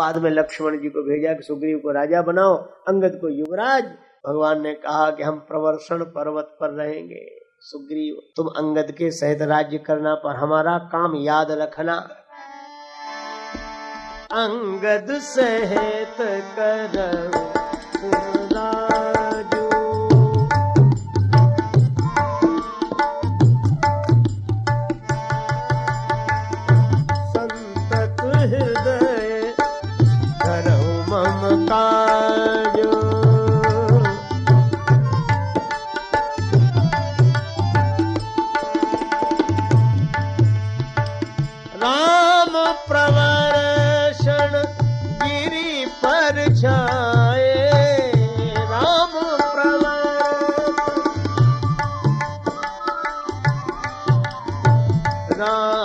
बाद में लक्ष्मण जी को भेजा कि सुग्रीव को राजा बनाओ, अंगद को युवराज। भगवान ने कहा कि हम प्रवर्षण पर्वत पर रहेंगे। सुग्रीव, तुम अंगद के सहित राज्य करना, पर हमारा काम याद रखना। अंगद सहित कर निधान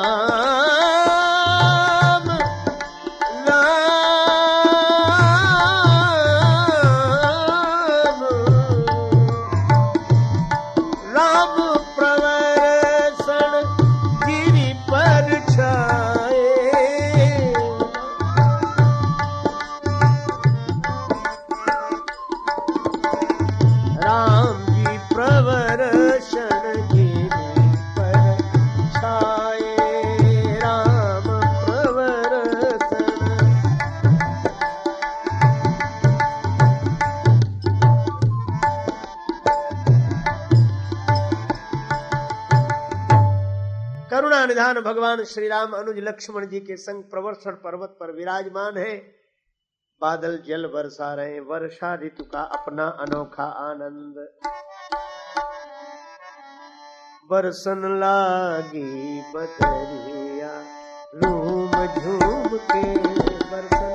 भगवान श्री राम अनुज लक्ष्मण जी के संग प्रवर्षण पर्वत पर विराजमान है। बादल जल बरसा रहे वर्षा ऋतु का अपना अनोखा आनंद। बरसन लागी बदरिया रूम झूम के बरसन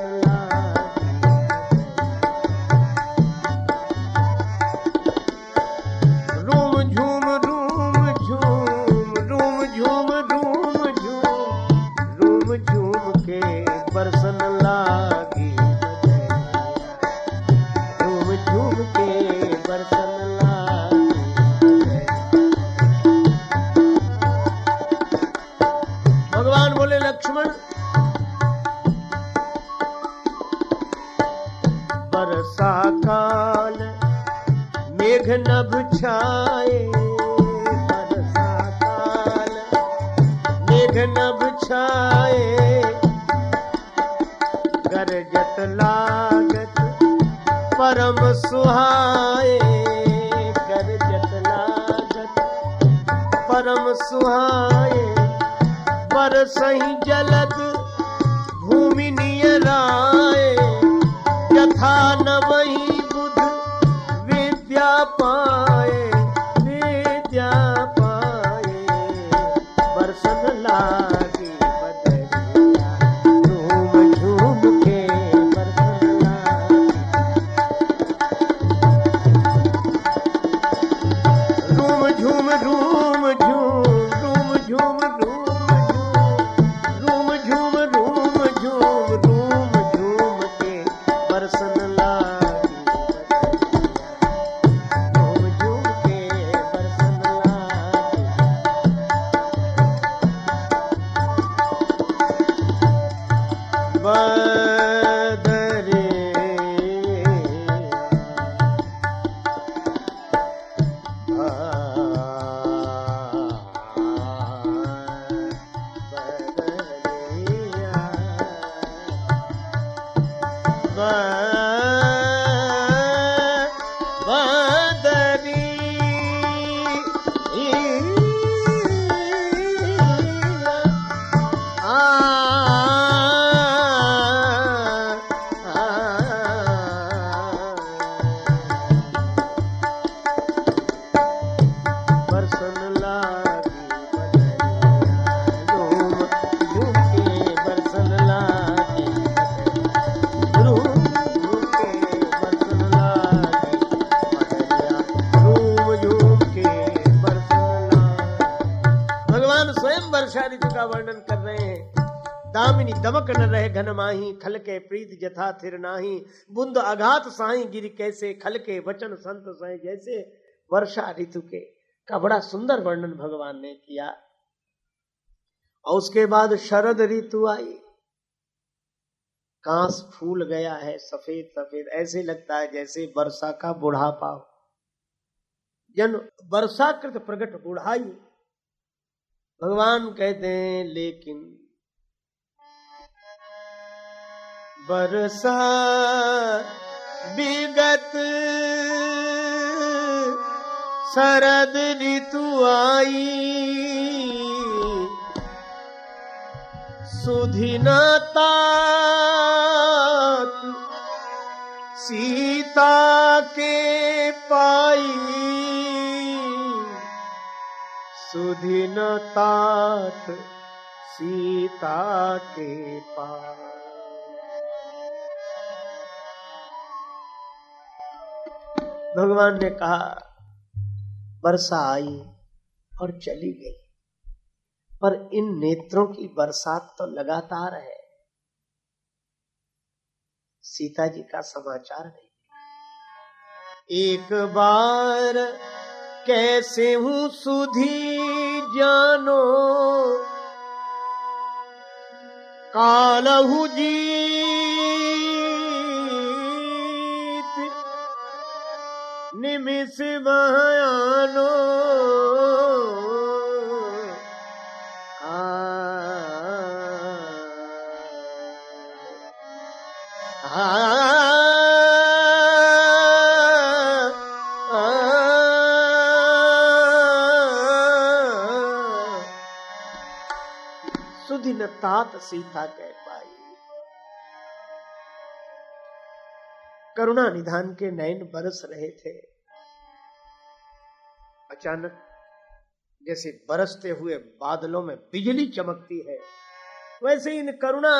करत लागत परम सुहा करम सुहा पर सही भूमि भूमिन जथा थिर नाही। बुंद अघात साई गिर कैसे खल के वचन संत सहे जैसे। वर्षा ऋतु के का बड़ा सुंदर वर्णन भगवान ने किया। और उसके बाद शरद ऋतु आई। कांस फूल गया है, सफ़ेद सफ़ेद। ऐसे लगता है जैसे वर्षा का बुढ़ापा हो। जन वर्षाकृत प्रकट बुढ़ाई भगवान कहते हैं लेकिन बरसा विगत शरद ऋतु आई। सुधिनता सीता के पाई। सुधिनता सीता के पाई भगवान ने कहा, वर्षा आई और चली गई, पर इन नेत्रों की बरसात तो लगातार है। सीता जी का समाचार नहीं। एक बार कैसे हूँ सुधी जानो। कालहु जीत निमिष बयानो। सीता कह पाई। करुणा निधान के नयन बरस रहे थे। अचानक जैसे बरसते हुए बादलों में बिजली चमकती है, वैसे इन करुणा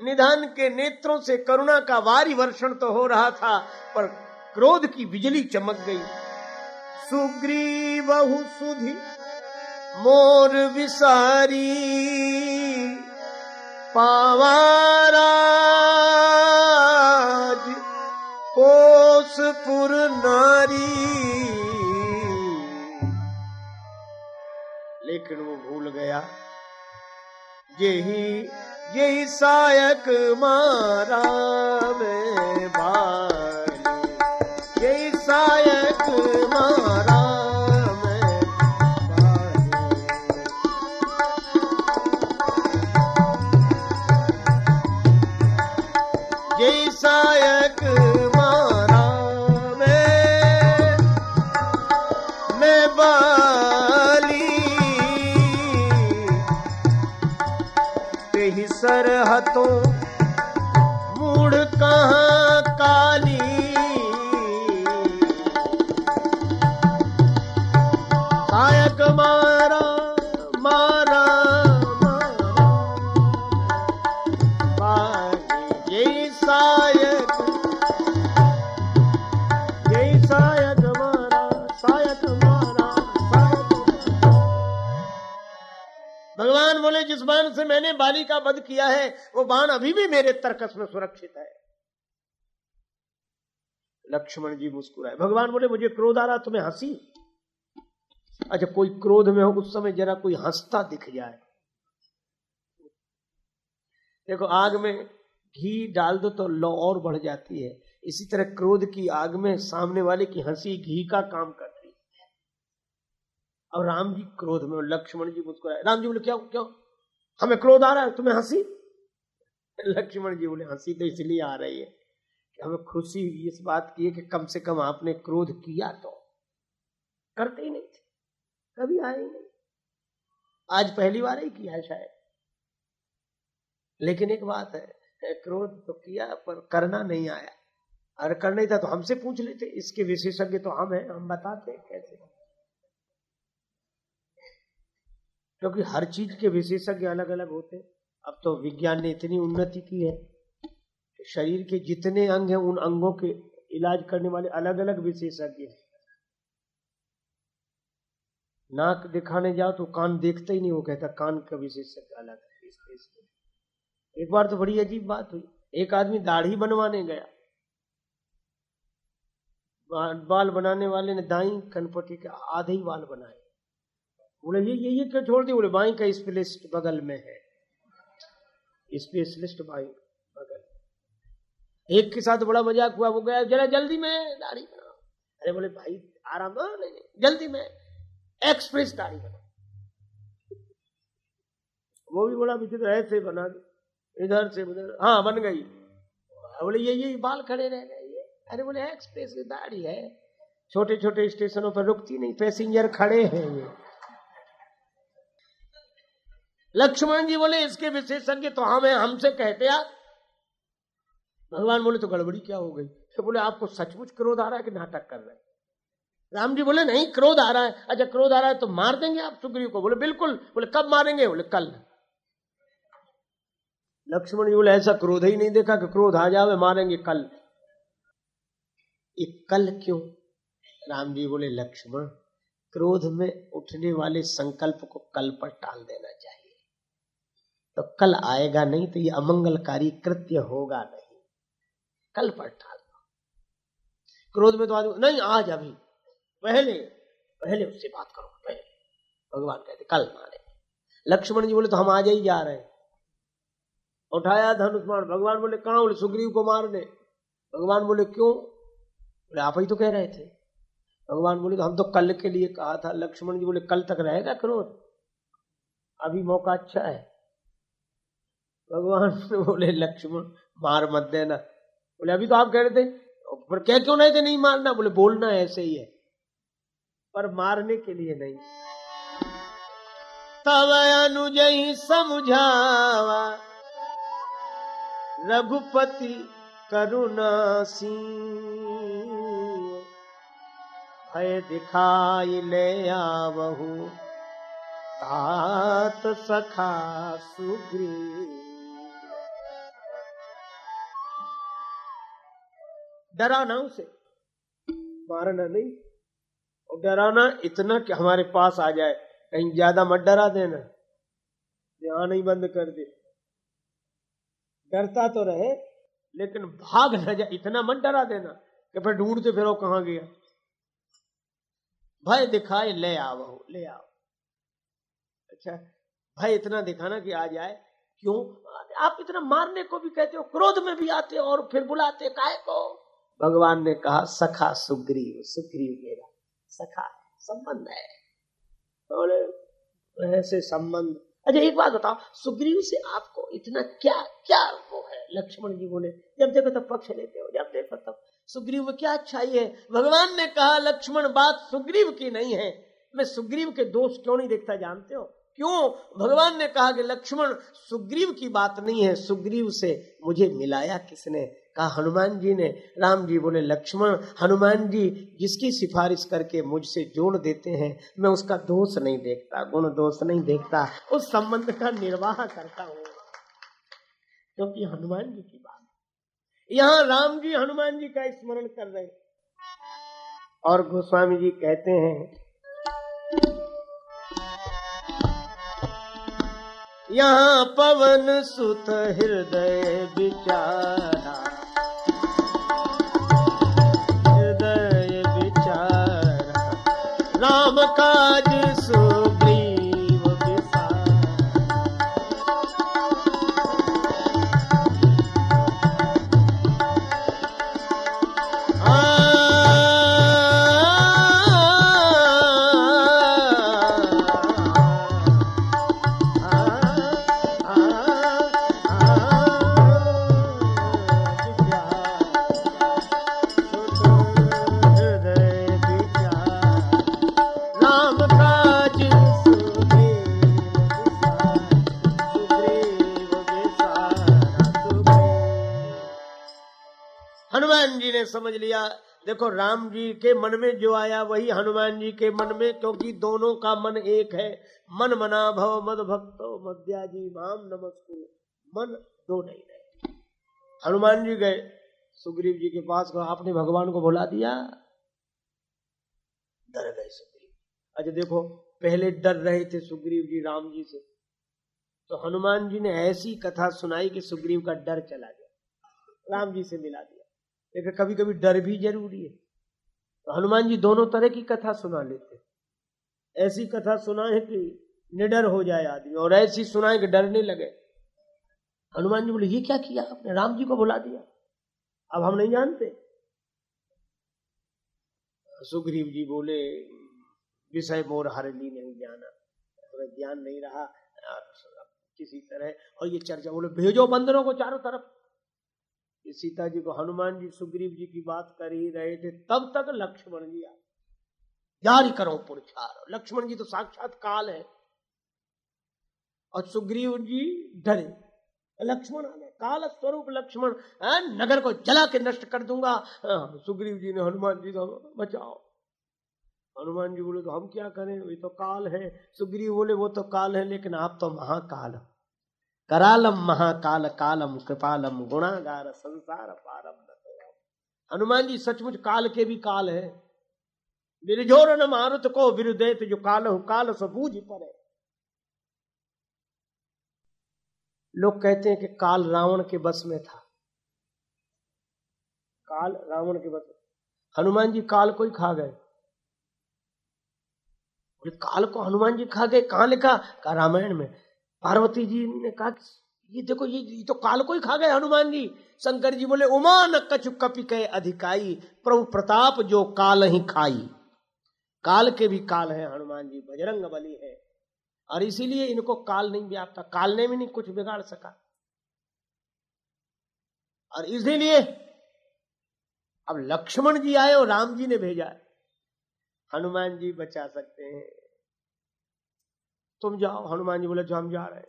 निधान के नेत्रों से करुणा का वारी वर्षण तो हो रहा था, पर क्रोध की बिजली चमक गई। सुग्री बहु सुधि, मोर विसारी पावाराज कोसपुर नारी। लेकिन वो भूल गया यही यही सायक मारा में बाल muerto. बोले, जिस बाण से मैंने बाली का वध किया है, वो बाण अभी भी मेरे तर्कस में सुरक्षित है। लक्ष्मण जी मुस्कुराए। भगवान बोले, मुझे क्रोध आ रहा, तुम्हें हँसी? अच्छा कोई क्रोध में हो, उस समय जरा कोई हंसता दिख जाए। देखो, आग में घी डाल दो तो लौ और बढ़ जाती है। इसी तरह क्रोध की आग में सामने वाले की हँसी, घी का काम करती है। और राम जी क्रोध में, लक्ष्मण जी मुस्कुराए, राम जी बोले, क्या क्या? हमें क्रोध आ रहा है, तुम्हें हँसी? लक्ष्मण जी बोले, हँसी तो इसलिए आ रही है कि हमें खुशी इस बात की है कि कम से कम आपने क्रोध किया तो। करते ही नहीं थे, कभी आए ही नहीं। आज पहली बार ही किया शायद। लेकिन एक बात है, क्रोध तो किया पर करना नहीं आया। अगर करना ही था तो हमसे पूछ लेते, इसके विशेषज्ञ तो हम हैं, हम बताते कैसे। क्योंकि हर चीज़ के विशेषज्ञ अलग अलग होते अब तो विज्ञान ने इतनी उन्नति की है कि शरीर के जितने अंग हैं, उन अंगों के इलाज करने वाले अलग अलग विशेषज्ञ हैं। नाक दिखाने जाओ तो कान देखते ही नहीं, वो कहता कान का विशेषज्ञ अलग है, इस देश में। एक बार तो बड़ी अजीब बात हुई। एक आदमी दाढ़ी बनवाने गया। बाल बनाने वाले ने दाई कनपटी के आधे ही बाल बनाए। बोले ये ये ये क्यों छोड़ दिए बोले बाई का स्पेशलिस्ट बगल में है। स्पेशलिस्ट बाई बगल। एक के साथ बड़ा मज़ाक हुआ, वो गया, जरा जल्दी में, दाढ़ी बनाओ। अरे बोले, भाई, आराम जल्दी में एक्सप्रेस दाढ़ी बनाओ। वो भी बड़ा विचित्र ऐसे बना इधर से उधर हाँ बन गई। बोले, ये ये बाल खड़े रह गए अरे बोले एक्सप्रेस दाढ़ी है। छोटे छोटे स्टेशनों पर रुकती नहीं, पैसेंजर खड़े हैं। ये लक्ष्मण जी बोले, इसके विशेषज्ञ तो हमें हमसे कहते आप भगवान बोले तो गड़बड़ी क्या हो गई? तो बोले, आपको सचमुच क्रोध आ रहा है कि नाटक कर रहे हैं? राम जी बोले, नहीं, क्रोध आ रहा है। अच्छा क्रोध आ रहा है तो मार देंगे आप सुग्रीव को। बोले, बिल्कुल। बोले, कब मारेंगे? बोले, कल। लक्ष्मण जी बोले, ऐसा क्रोध ही नहीं देखा कि क्रोध आ जावे मारेंगे कल। ये कल क्यों? राम जी बोले, लक्ष्मण, क्रोध में उठने वाले संकल्प को कल पर टाल देना चाहिए। तो कल आएगा नहीं तो ये अमंगलकारी कृत्य होगा नहीं। कल पर टाल दो। क्रोध में तो आदमी, नहीं, आज अभी पहले पहले उससे बात करो, पहले। भगवान कहते, कल मारे लक्ष्मण जी बोले तो हम आज ही जा रहे हैं। उठाया धनुष्मान भगवान बोले, कहा बोले सुग्रीव को मारने? भगवान बोले, क्यों? बोले, आप ही तो कह रहे थे। भगवान बोले तो हम तो कल के लिए कहा था। लक्ष्मण जी बोले, कल तक रहेगा क्रोध? अभी मौका अच्छा है। भगवान बोले, लक्ष्मण, मार मत देना। बोले, अभी तो आप कह रहे थे। पर कह क्यों नहीं थे? नहीं मारना। बोले, बोलना ऐसे ही है, पर मारने के लिए नहीं। तब अनुज समझावा, रघुपति करुणा सिंह, भय दिखाई ले आवहू, तात सखा सुग्रीव। डराना उसे। मारना नहीं। और डराना इतना कि हमारे पास आ जाए। कहीं ज़्यादा मत डरा देना। ध्यान नहीं बंद कर दे। डरता तो रहे, लेकिन भाग न जाए। इतना मत डरा देना कि फिर ढूंढते फिर वो कहा गया। भय दिखाए, ले आओ ले आओ। अच्छा भय इतना दिखाना कि आ जाए। क्यों? आप इतना मारने को भी कहते हो, क्रोध में भी आते हो और फिर बुलाते काय को? भगवान ने कहा, सखा सुग्रीव सुग्रीव मेरा, सखा संबंध है। बोले, ऐसे संबंध अच्छा एक बात बताओ, सुग्रीव से आपको इतना क्या क्या वो है? लक्ष्मण जी बोले, जब देखो तब पक्ष लेते हो, जब देखो तब। सुग्रीव, क्या अच्छाई है? भगवान ने कहा, लक्ष्मण, बात सुग्रीव की नहीं है। मैं सुग्रीव के दोष क्यों नहीं देखता, जानते हो? क्यों? भगवान ने कहा कि लक्ष्मण, सुग्रीव की बात नहीं है, सुग्रीव से मुझे मिलाया किसने? कहा, हनुमान जी ने, राम जी बोले, लक्ष्मण, हनुमान जी जिसकी सिफारिश करके मुझसे जोड़ देते हैं, मैं उसका दोष नहीं देखता, गुण दोष नहीं देखता, उस संबंध का निर्वाह करता हूँ। क्योंकि हनुमान जी की बात यहाँ राम जी, हनुमान जी का स्मरण कर रहे और गोस्वामी जी कहते हैं, यहाँ पवन सुत हृदय विचारा राम देखो राम जी के मन में जो आया, वही हनुमान जी के मन में, क्योंकि दोनों का मन एक है। मन मना भव, मद भक्तो मध्या जी माम नमस्कु। मन दो नहीं रहे। हनुमान जी गए। सुग्रीव जी के पास आपने भगवान को बुला दिया। डर गए सुग्रीव। अच्छा देखो, पहले डर रहे थे सुग्रीव जी राम जी से। तो हनुमान जी ने ऐसी कथा सुनाई कि सुग्रीव का डर चला गया। राम जी से मिला दिया। लेकिन कभी कभी डर भी ज़रूरी है। तो हनुमान जी दोनों तरह की कथा सुना लेते ऐसी कथा सुनाए कि निडर हो जाए आदमी, और ऐसी सुनाए कि डरने लगे। हनुमान जी बोले, ये क्या किया आपने? राम जी को बुला दिया। अब हम नहीं जानते। सुग्रीव जी बोले, विषय मोर हर ली नहीं जाना। हमें ज्ञान नहीं रहा। किसी तरह, और ये चर्चा, बोले, भेजो बंदरों को चारों तरफ़। सीता जी को हनुमान जी, सुग्रीव जी की बात कर ही रहे थे, तब तक लक्ष्मण जी आ जारी करो पुरछार लक्ष्मण जी तो साक्षात काल है। और सुग्रीव जी डरे। लक्ष्मण आ गए काल स्वरूप लक्ष्मण नगर को जला के नष्ट कर दूँगा। सुग्रीव जी ने हनुमान जी को बचाओ। हनुमान जी बोले तो हम क्या करें? ये तो काल है। सुग्रीव बोले, वो तो काल है, लेकिन आप तो महाकाल करालम महाकाल कालम कृपालम गुणागार संसार पारम हनुमान जी सचमुच काल के भी काल है। बिरजोर मारुत को विरुदेत जो काल हो, काल सबूझ पड़े लोग कहते हैं कि काल रावण के बस में था। काल रावण के बस हनुमान जी काल को ही खा गए। काल को हनुमान जी खा गए? कहा लिखा? का रामायण में। पार्वती जी ने कहा ये देखो ये, ये तो काल को ही खा गए हनुमान जी। शंकर जी बोले उमा न कछु कपि कहे अधिकाई प्रभु प्रताप जो काल ही खाई। काल के भी काल है हनुमान जी बजरंग बली है। और इसीलिए इनको काल नहीं व्यापता काल ने भी नहीं कुछ बिगाड़ सका। और इसीलिए अब लक्ष्मण जी आए और राम जी ने भेजा। हनुमान जी बचा सकते हैं। तुम जाओ, हनुमान जी बोले, जो हम जा रहे हैं।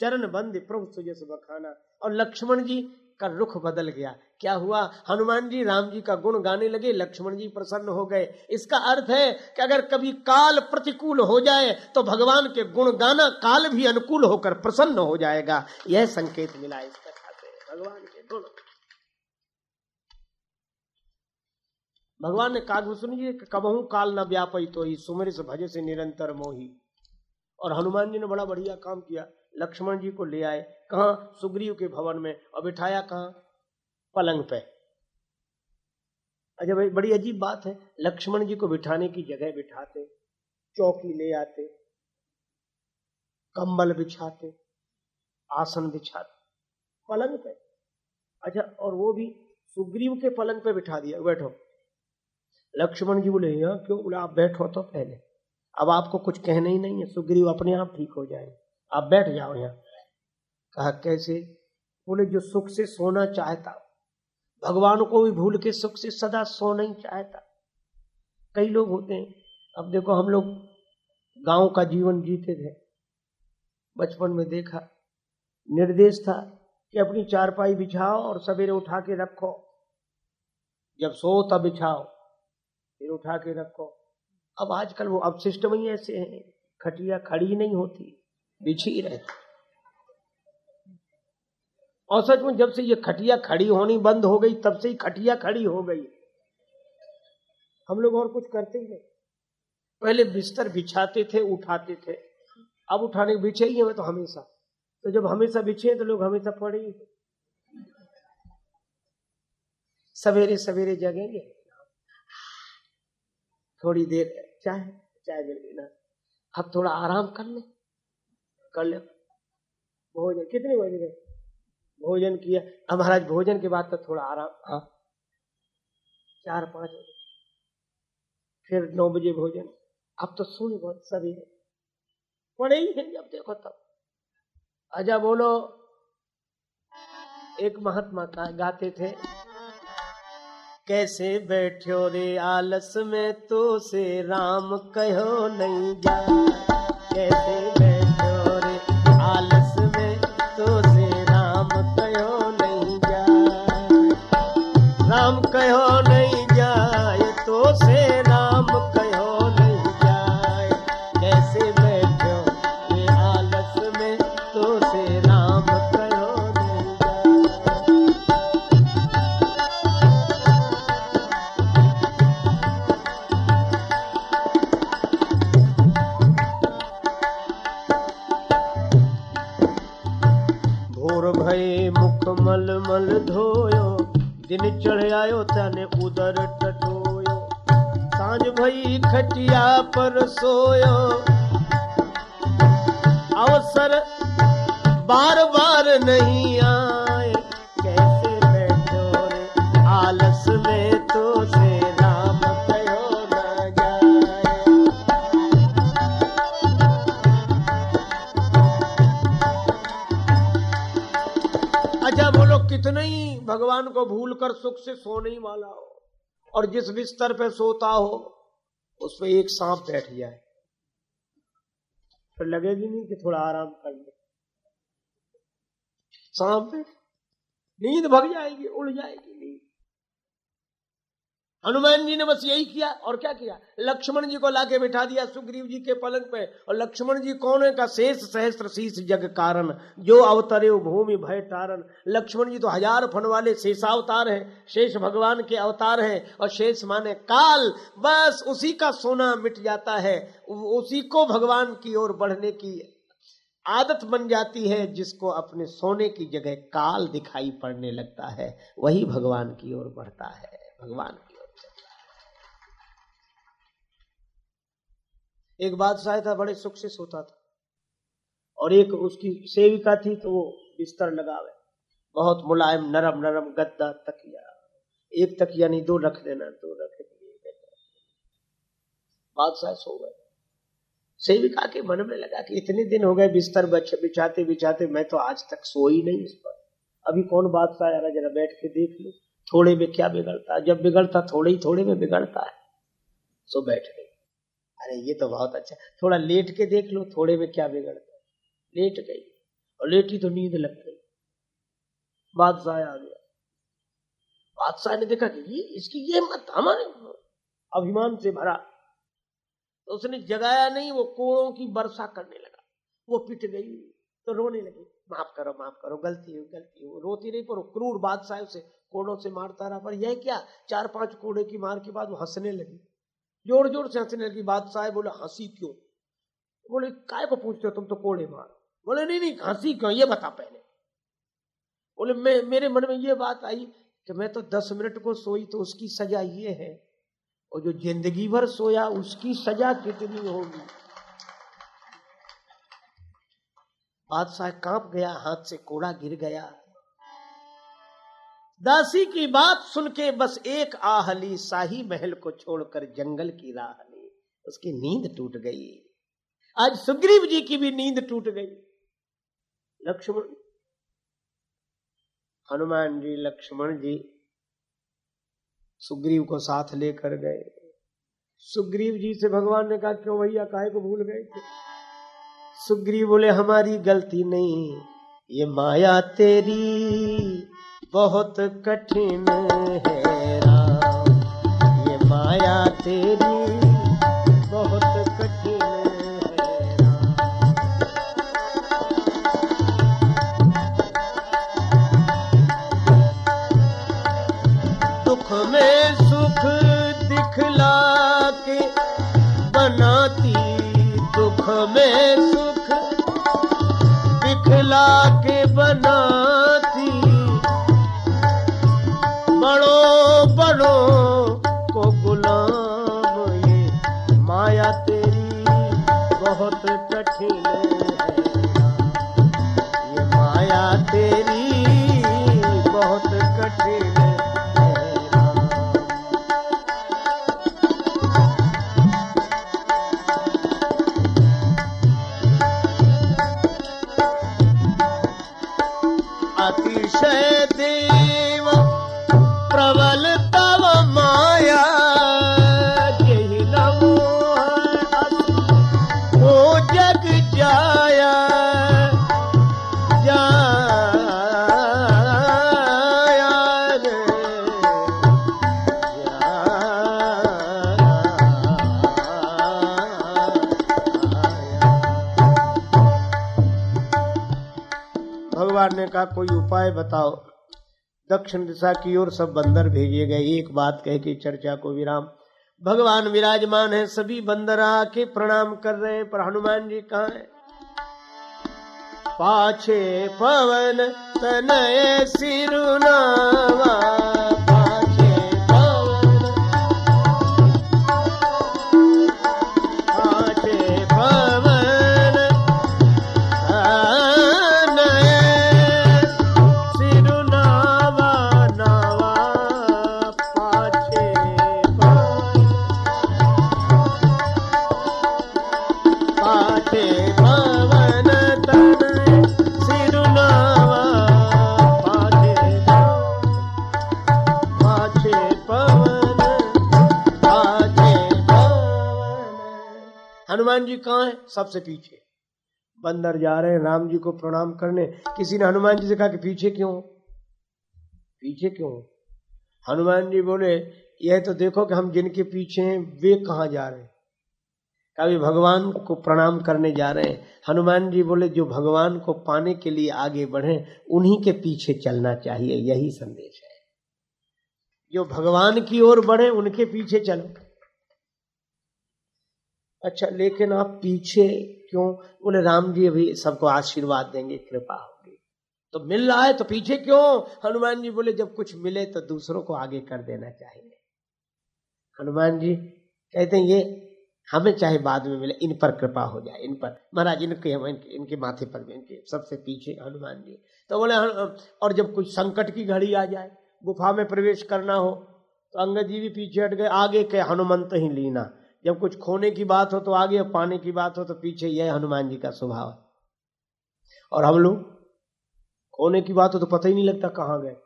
चरण बंद, प्रभु सुजस बखाना और लक्ष्मण जी का रुख बदल गया। क्या हुआ? हनुमान जी राम जी का गुण गाने लगे, लक्ष्मण जी प्रसन्न हो गए। इसका अर्थ है कि अगर कभी काल प्रतिकूल हो जाए तो भगवान के गुण गाना काल भी अनुकूल होकर प्रसन्न हो जाएगा। यह संकेत मिला इस कथा से। भगवान के गुण। भगवान ने सुन जी कबहू काल न व्यापी तो ही सुमर से भजे से निरंतर मोही। और हनुमान जी ने बड़ा बढ़िया काम किया। लक्ष्मण जी को ले आए। कहा? सुग्रीव के भवन में। और बिठाया कहा? पलंग पे। अच्छा भाई, बड़ी अजीब बात है। लक्ष्मण जी को बिठाने की जगह बिठाते, चौकी ले आते, कंबल बिछाते, आसन बिछाते, पलंग पे। अच्छा और वो भी सुग्रीव के पलंग पे बिठा दिया। बैठो। लक्ष्मण जी बोले, यहाँ क्यों बोले? आप बैठो तो पहले। अब आपको कुछ कहना ही नहीं है। सुग्रीव अपने आप ठीक हो जाए। आप बैठ जाओ यहाँ। कहा, कैसे? बोले, जो सुख से सोना चाहता भगवान को भी भूल के सुख से सदा सोना ही चाहता कई लोग होते हैं। अब देखो, हम लोग गाँव का जीवन जीते थे। बचपन में देखा, निर्देश था कि अपनी चारपाई बिछाओ और सवेरे उठा के रखो। जब सो तब बिछाओ, फिर उठा के रखो। अब आजकल वो अब सिस्टम ही ऐसे हैं। खटिया खड़ी नहीं होती, बिछी रहती। और सच में जब से ये खटिया खड़ी होनी बंद हो गई, तब से ही खटिया खड़ी हो गई। हम लोग और कुछ करते ही नहीं। पहले बिस्तर बिछाते थे, उठाते थे। अब उठाने बिछे ही हमें तो हमेशा। तो जब हमेशा बिछे तो लोग हमेशा पड़े ही। सवेरे सवेरे जगेंगे। थोड़ी देर चाय चाय मिल गई ना अब थोड़ा आराम कर ले कर ले। भोजन, कितने बजे गए? भोजन किया। अब महाराज, भोजन के बाद तो थोड़ा आराम हाँ। चार, पाँच बजे। फिर नौ बजे भोजन। अब तो सुन बहुत सभी है। पड़े ही है जब देखो तब। अजा बोलो। एक महात्मा का गाते थे। कैसे बैठो रे आलस में तो से राम कहो नहीं जा। कैसे बैठो भगवान को भूलकर सुख से सोने वाला हो और जिस बिस्तर पे सोता हो, उस पर एक सांप बैठ जाए फिर लगेगी नहीं कि थोड़ा आराम कर ले। सांप नींद भग जाएगी, उड़ जाएगी हनुमान जी ने बस यही किया और क्या किया? लक्ष्मण जी को लाके बिठा दिया सुग्रीव जी के पलंग पे। और लक्ष्मण जी कौन है का शेष सहस्त्र शीश जग कारण? जो अवतरे भूमि भय तारण। लक्ष्मण जी तो हज़ार फन वाले शेषावतार हैं, शेष भगवान के अवतार हैं और शेष माने काल। बस उसी का सोना मिट जाता है। उसी को भगवान की ओर बढ़ने की आदत बन जाती है, जिसको अपने सोने की जगह काल दिखाई पड़ने लगता है। वही भगवान की ओर बढ़ता है। भगवान की एक बादशाह था, बड़े सुख से सोता था। और एक उसकी सेविका थी तो वो बिस्तर लगावे। बहुत मुलायम, नरम नरम गद्दा, तकिया। एक तकिया नहीं, दो रख देना, दो रख बादशाह सो गए। सेविका के मन में लगा कि इतने दिन हो गए बिस्तर बिछाते बिछाते, मैं तो आज तक सो ही नहीं इस पर। अभी कौन बादशाह आ जरा बैठ के देख लो। थोड़े में क्या बिगड़ता है? जब बिगड़ता, थोड़े ही थोड़े में बिगड़ता है। सो बैठ गए अरे, ये तो बहुत अच्छा थोड़ा लेट के देख लो, थोड़े में क्या बिगड़ता लेट गई, और लेटी तो नींद लग गई। बादशाह आ गया। बादशाह ने देखा कि ये, इसकी ये मत हमारे अभिमान से भरा। तो उसने जगाया नहीं, वो कोड़ों की वर्षा करने लगा। वो पिट गई तो रोने लगी। माफ़ करो माफ़ करो, गलती हो गलती हो रोती रही, पर क्रूर बादशाह उसे कोड़ों से मारता रहा। पर यह क्या? चार पाँच कोड़े की मार के बाद वो हंसने लगी। ज़ोर ज़ोर से हंसने लगी। बादशाह बोले, हँसी क्यों? बोले, काय को पूछते हो? तुम तो कोड़े मार। बोले, नहीं नहीं, हँसी क्यों? ये बता पहले। बोले, मैं, मेरे मन में ये बात आई कि मैं तो दस मिनट को सोई तो उसकी सजा ये है और जो ज़िंदगी भर सोया उसकी सजा कितनी होगी? बादशाह काँप गया, हाथ से कोड़ा गिर गया। दासी की बात सुन के बस एक आहली शाही महल को छोड़कर जंगल की राह ली। उसकी नींद टूट गई। आज सुग्रीव जी की भी नींद टूट गई। लक्ष्मण, हनुमान जी, लक्ष्मण जी सुग्रीव को साथ लेकर गए। सुग्रीव जी से भगवान ने कहा, क्यों भैया, काहे को भूल गए थे? सुग्रीव बोले, हमारी गलती नहीं, ये माया तेरी बहुत कठिन है राम। ये माया तेरी बहुत कठिन दुख में सुख दिखला के बनाती दुख में बहुत कठिन कोई उपाय बताओ। दक्षिण दिशा की ओर सब बंदर भेजे गए। एक बात कह के चर्चा को विराम। भगवान विराजमान है, सभी बंदर आके प्रणाम कर रहे हैं। पर हनुमान जी कहा है? पाछे पवन तनय सिरुनावा हनुमान जी कहाँ है? सबसे पीछे। बंदर जा रहे हैं, राम जी को प्रणाम करने। किसी ने हनुमान जी से कहा कि पीछे क्यों? पीछे क्यों? हनुमान जी बोले, यह तो देखो कि हम जिनके पीछे हैं, वे कहाँ जा रहे हैं? कभी भगवान को प्रणाम करने जा रहे हैं। हनुमान जी बोले, जो भगवान को पाने के लिए आगे बढ़े, उन्हीं के पीछे चलना चाहिए, यही संदेश है। जो भगवान की ओर बढ़े, उनके पीछे चलो। अच्छा लेकिन आप पीछे क्यों? बोले राम जी अभी सबको आशीर्वाद देंगे कृपा होगी। तो मिल रहा है तो पीछे क्यों? हनुमान जी बोले जब कुछ मिले तो दूसरों को आगे कर देना चाहिए। हनुमान जी कहते हैं ये हमें चाहे बाद में मिले इन पर कृपा हो जाए इन पर। महाराज इनके हम इनके, इनके माथे पर भी इनके सबसे पीछे हनुमान जी। तो बोले और जब कुछ संकट की घड़ी आ जाए गुफा में प्रवेश करना हो तो अंगद जी भी पीछे हट गए आगे के हनुमंत ही लीना। जब कुछ खोने की बात हो तो आगे और पाने की बात हो तो पीछे यह हनुमान जी का स्वभाव है। और हम लोग, खोने की बात हो तो पता ही नहीं लगता कहाँ गए।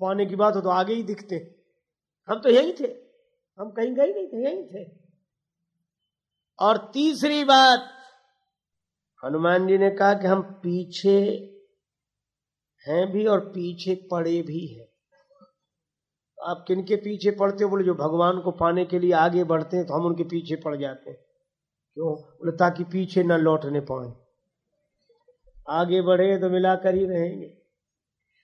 पाने की बात हो तो आगे ही दिखते हम तो यही थे। हम कहीं गए नहीं थे, यही थे। और तीसरी बात, हनुमान जी ने कहा कि हम पीछे हैं भी और पीछे पड़े भी हैं। आप किन के पीछे पड़ते हो? बोले, जो भगवान को पाने के लिए आगे बढ़ते हैं तो हम उनके पीछे पड़ जाते हैं। क्यों? बोले, ताकि पीछे न लौटने पाए। आगे बढ़े तो मिलाकर ही रहेंगे।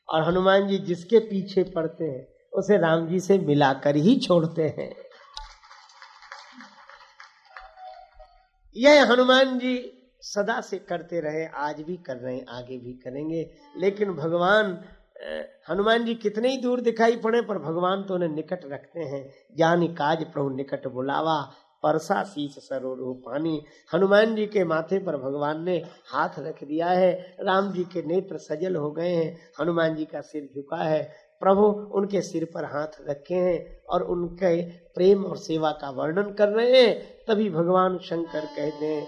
और हनुमान जी जिसके पीछे पड़ते हैं, उसे राम जी से मिलाकर ही छोड़ते हैं। यह हनुमान जी सदा से करते रहे, आज भी कर रहे हैं, आगे भी करेंगे। लेकिन भगवान हनुमान जी कितने ही दूर दिखाई पड़े, पर भगवान तो उन्हें निकट रखते हैं। ज्ञानी काज प्रभु निकट बुलावा, परसा शीश सरोरो पानी। हनुमान जी के माथे पर भगवान ने हाथ रख दिया है। राम जी के नेत्र सजल हो गए हैं। हनुमान जी का सिर झुका है। प्रभु उनके सिर पर हाथ रखे हैं और उनके प्रेम और सेवा का वर्णन कर रहे हैं। तभी भगवान शंकर कहते हैं,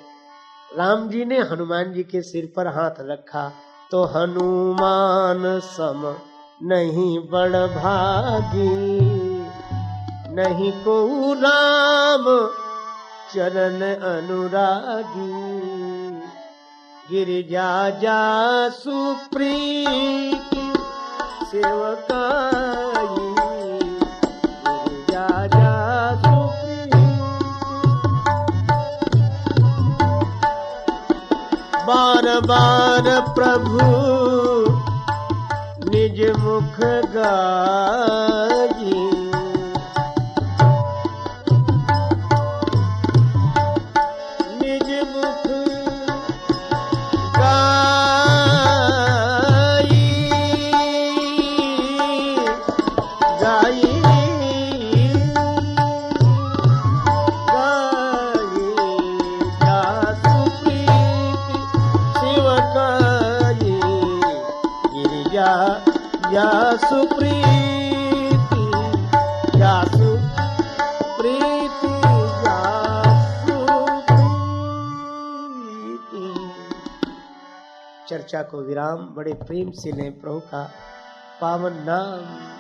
राम जी ने हनुमान जी के सिर पर हाथ रखा तो हनुमान सम नहीं बड़ भागी नहीं को राम चरण अनुरागी। गिरिजा जा सुप्रीत सेवकाई। बार बार प्रभु ਨਿਜ ਮੁਖ ਗਾ चर्चा को विराम बड़े प्रेम से लें प्रभु का पावन नाम।